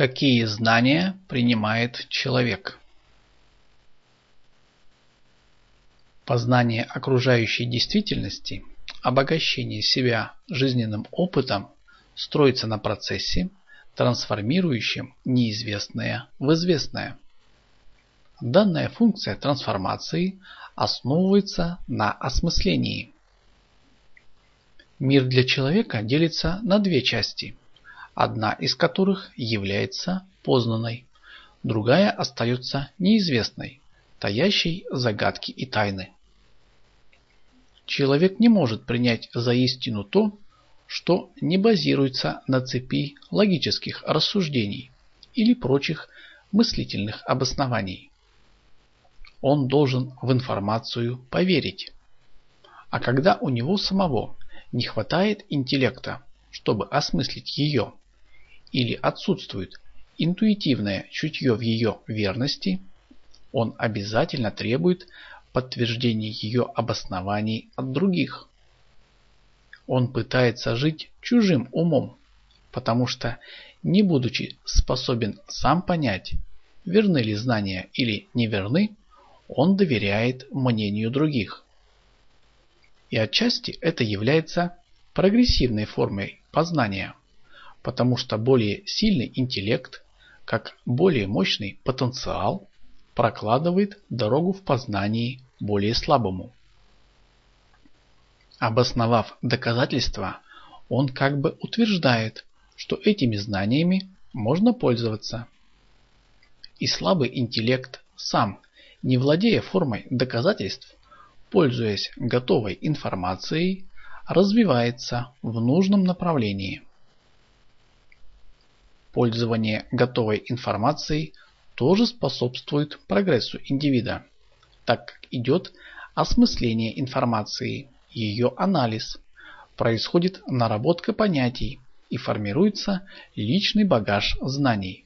Какие знания принимает человек? Познание окружающей действительности, обогащение себя жизненным опытом строится на процессе, трансформирующем неизвестное в известное. Данная функция трансформации основывается на осмыслении. Мир для человека делится на две части – одна из которых является познанной, другая остается неизвестной, таящей загадки и тайны. Человек не может принять за истину то, что не базируется на цепи логических рассуждений или прочих мыслительных обоснований. Он должен в информацию поверить. А когда у него самого не хватает интеллекта, чтобы осмыслить ее, или отсутствует интуитивное чутье в ее верности, он обязательно требует подтверждения ее обоснований от других. Он пытается жить чужим умом, потому что, не будучи способен сам понять, верны ли знания или неверны, он доверяет мнению других. И отчасти это является прогрессивной формой познания потому что более сильный интеллект, как более мощный потенциал, прокладывает дорогу в познании более слабому. Обосновав доказательства, он как бы утверждает, что этими знаниями можно пользоваться. И слабый интеллект сам, не владея формой доказательств, пользуясь готовой информацией, развивается в нужном направлении. Пользование готовой информацией тоже способствует прогрессу индивида, так как идет осмысление информации, ее анализ, происходит наработка понятий и формируется личный багаж знаний.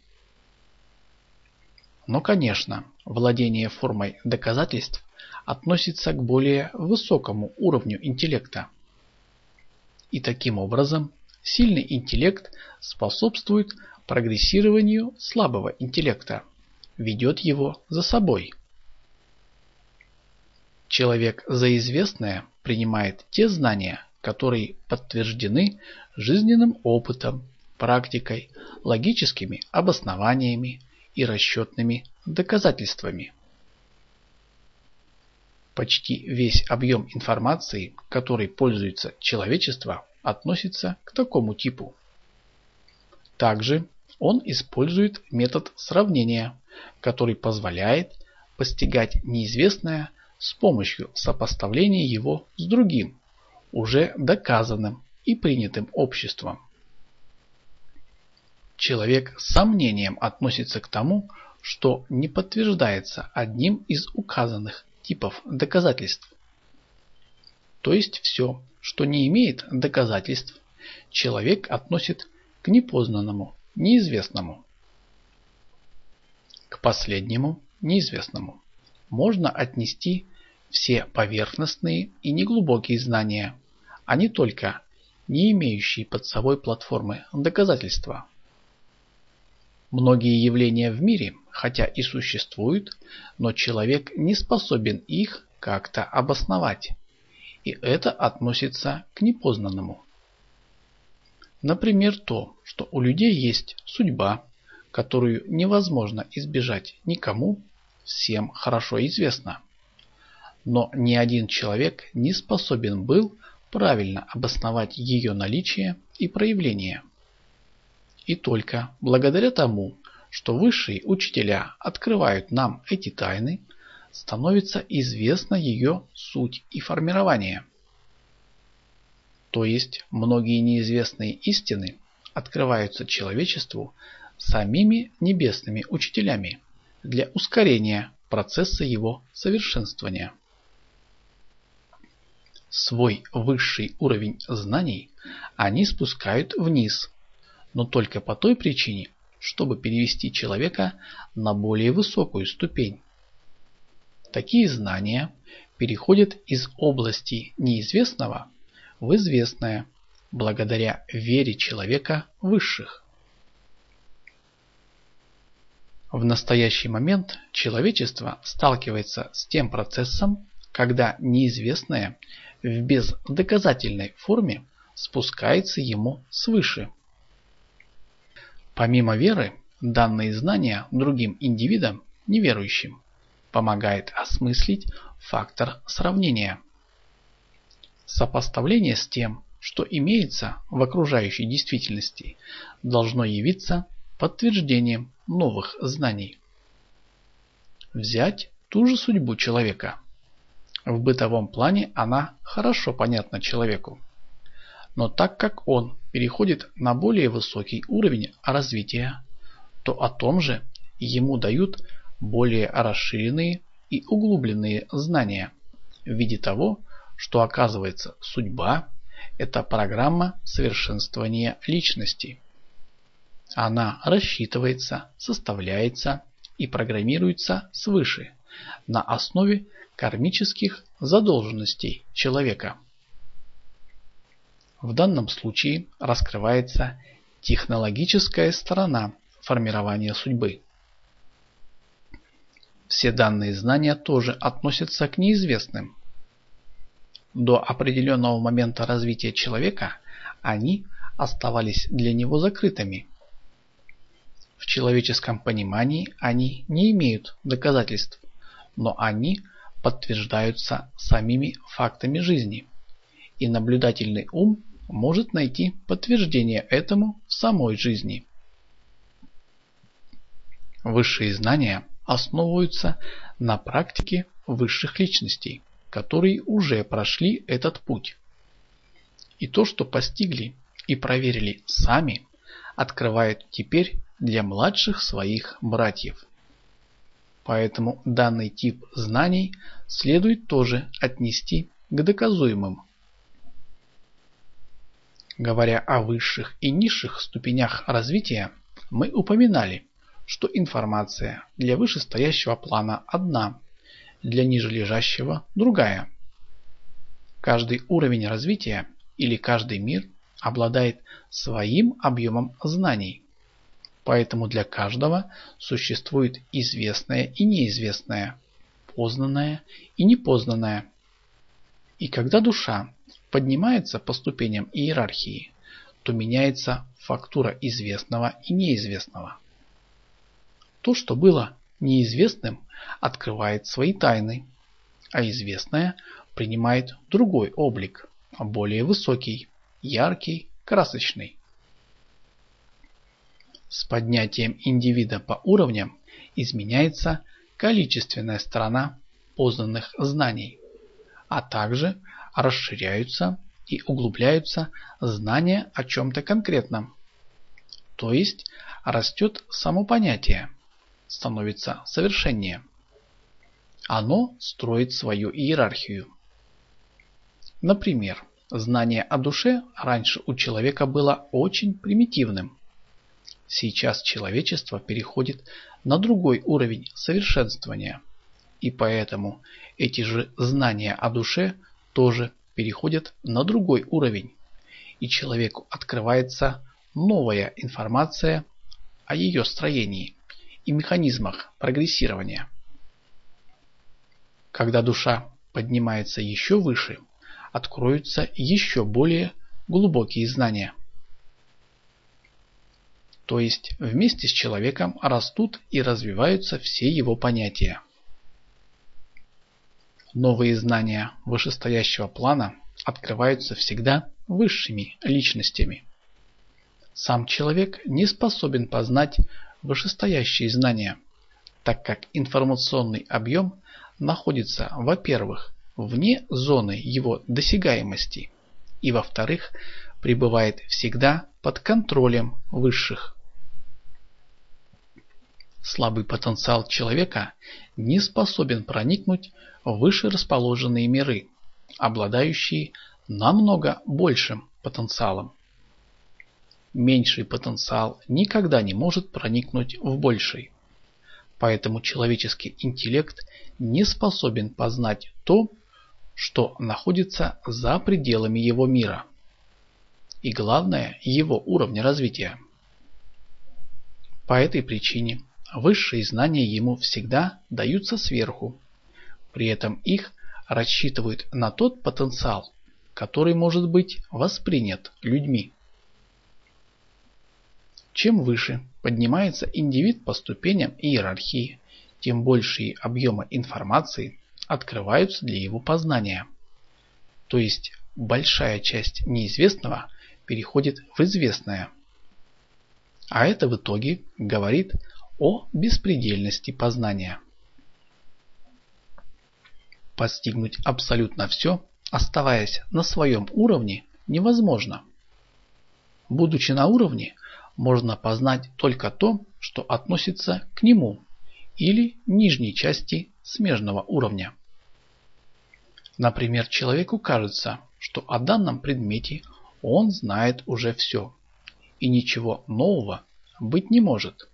Но, конечно, владение формой доказательств относится к более высокому уровню интеллекта. И таким образом сильный интеллект способствует прогрессированию слабого интеллекта, ведет его за собой. Человек за известное принимает те знания, которые подтверждены жизненным опытом, практикой, логическими обоснованиями и расчетными доказательствами. Почти весь объем информации, которой пользуется человечество, относится к такому типу. Также он использует метод сравнения, который позволяет постигать неизвестное с помощью сопоставления его с другим, уже доказанным и принятым обществом. Человек с сомнением относится к тому, что не подтверждается одним из указанных типов доказательств. То есть все, что не имеет доказательств, человек относит к непознанному неизвестному. К последнему, неизвестному, можно отнести все поверхностные и неглубокие знания, а не только не имеющие под собой платформы доказательства. Многие явления в мире, хотя и существуют, но человек не способен их как-то обосновать, и это относится к непознанному. Например, то, что у людей есть судьба, которую невозможно избежать никому, всем хорошо известно. Но ни один человек не способен был правильно обосновать ее наличие и проявление. И только благодаря тому, что высшие учителя открывают нам эти тайны, становится известна ее суть и формирование. То есть многие неизвестные истины открываются человечеству самими небесными учителями для ускорения процесса его совершенствования. Свой высший уровень знаний они спускают вниз, но только по той причине, чтобы перевести человека на более высокую ступень. Такие знания переходят из области неизвестного в известное, благодаря вере человека высших. В настоящий момент человечество сталкивается с тем процессом, когда неизвестное в бездоказательной форме спускается ему свыше. Помимо веры, данные знания другим индивидам, неверующим, помогает осмыслить фактор сравнения. Сопоставление с тем, что имеется в окружающей действительности, должно явиться подтверждением новых знаний. Взять ту же судьбу человека. В бытовом плане она хорошо понятна человеку. Но так как он переходит на более высокий уровень развития, то о том же ему дают более расширенные и углубленные знания в виде того, что оказывается судьба – это программа совершенствования личности. Она рассчитывается, составляется и программируется свыше на основе кармических задолженностей человека. В данном случае раскрывается технологическая сторона формирования судьбы. Все данные знания тоже относятся к неизвестным. До определенного момента развития человека они оставались для него закрытыми. В человеческом понимании они не имеют доказательств, но они подтверждаются самими фактами жизни, и наблюдательный ум может найти подтверждение этому в самой жизни. Высшие знания основываются на практике высших личностей, которые уже прошли этот путь. И то, что постигли и проверили сами, открывают теперь для младших своих братьев. Поэтому данный тип знаний следует тоже отнести к доказуемым. Говоря о высших и низших ступенях развития, мы упоминали, что информация для вышестоящего плана одна, для нижележащего другая. Каждый уровень развития или каждый мир обладает своим объемом знаний. Поэтому для каждого существует известное и неизвестное, познанное и непознанное. И когда душа поднимается по ступеням иерархии, то меняется фактура известного и неизвестного. То, что было неизвестным, открывает свои тайны, а известное принимает другой облик, более высокий, яркий, красочный. С поднятием индивида по уровням изменяется количественная сторона познанных знаний, а также расширяются и углубляются знания о чем-то конкретном. То есть растет само понятие, становится совершеннее. Оно строит свою иерархию. Например, знание о душе раньше у человека было очень примитивным. Сейчас человечество переходит на другой уровень совершенствования. И поэтому эти же знания о душе тоже переходят на другой уровень. И человеку открывается новая информация о ее строении и механизмах прогрессирования. Когда душа поднимается еще выше, откроются еще более глубокие знания. То есть вместе с человеком растут и развиваются все его понятия. Новые знания вышестоящего плана открываются всегда высшими личностями. Сам человек не способен познать вышестоящие знания, так как информационный объем находится, во-первых, вне зоны его досягаемости и, во-вторых, пребывает всегда под контролем высших. Слабый потенциал человека не способен проникнуть в выше расположенные миры, обладающие намного большим потенциалом. Меньший потенциал никогда не может проникнуть в больший. Поэтому человеческий интеллект не способен познать то, что находится за пределами его мира. И главное, его уровня развития. По этой причине высшие знания ему всегда даются сверху. При этом их рассчитывают на тот потенциал, который может быть воспринят людьми. Чем выше поднимается индивид по ступеням иерархии, тем большие объемы информации открываются для его познания. То есть большая часть неизвестного переходит в известное. А это в итоге говорит о беспредельности познания. Постигнуть абсолютно все, оставаясь на своем уровне, невозможно. Будучи на уровне, можно познать только то, что относится к нему или нижней части смежного уровня. Например, человеку кажется, что о данном предмете он знает уже все, и ничего нового быть не может.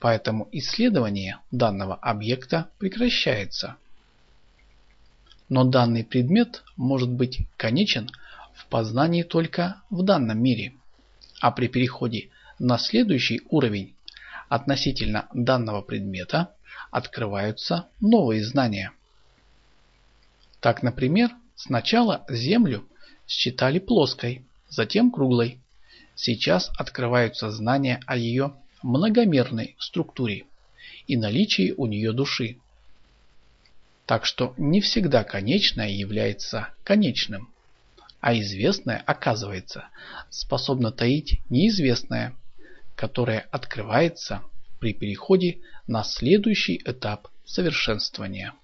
Поэтому исследование данного объекта прекращается. Но данный предмет может быть конечен в познании только в данном мире, а при переходе на следующий уровень относительно данного предмета открываются новые знания. Так, например, сначала Землю считали плоской, затем круглой. Сейчас открываются знания о ее многомерной структуре и наличии у нее души. Так что не всегда конечное является конечным, а известное, оказывается, способно таить неизвестное, которое открывается при переходе на следующий этап совершенствования.